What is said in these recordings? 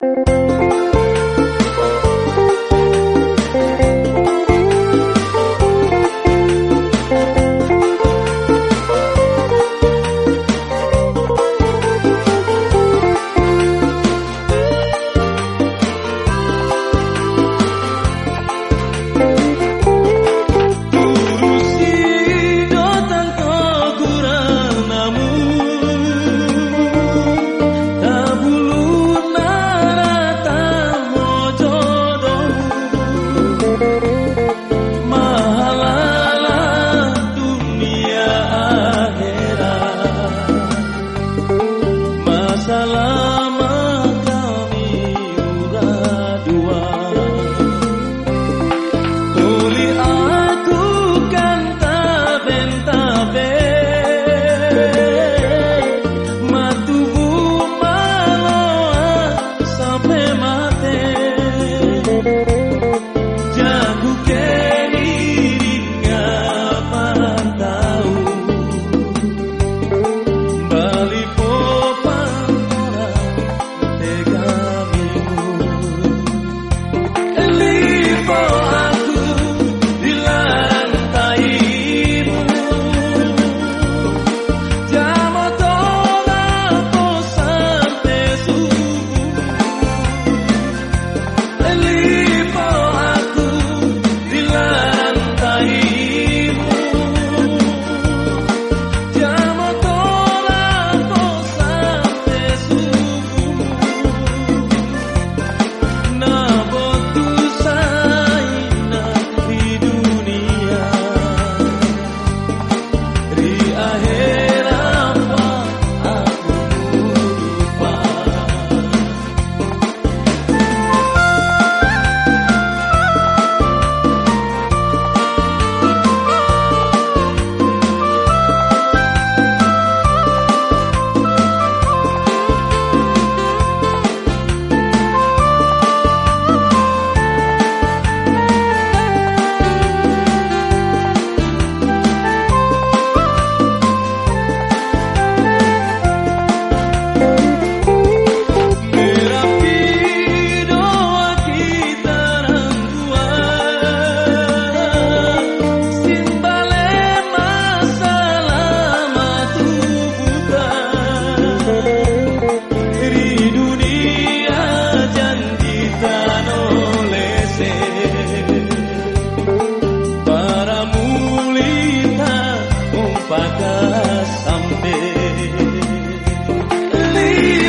sampai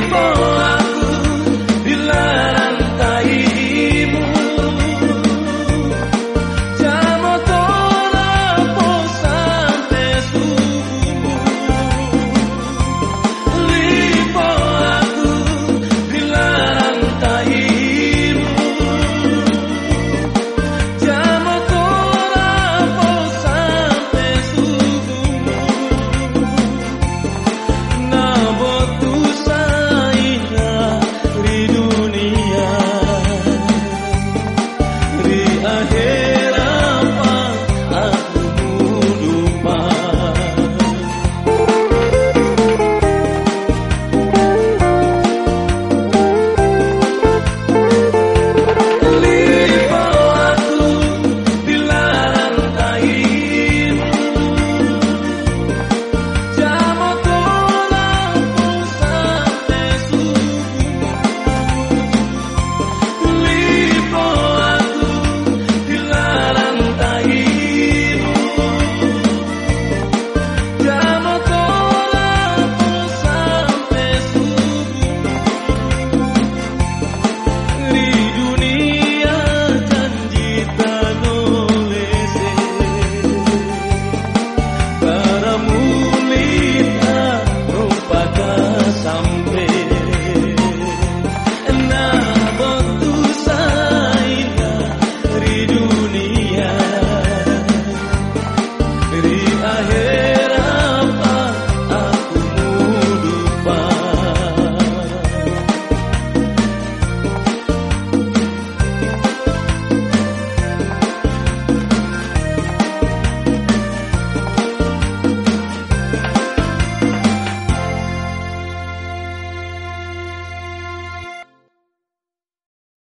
more.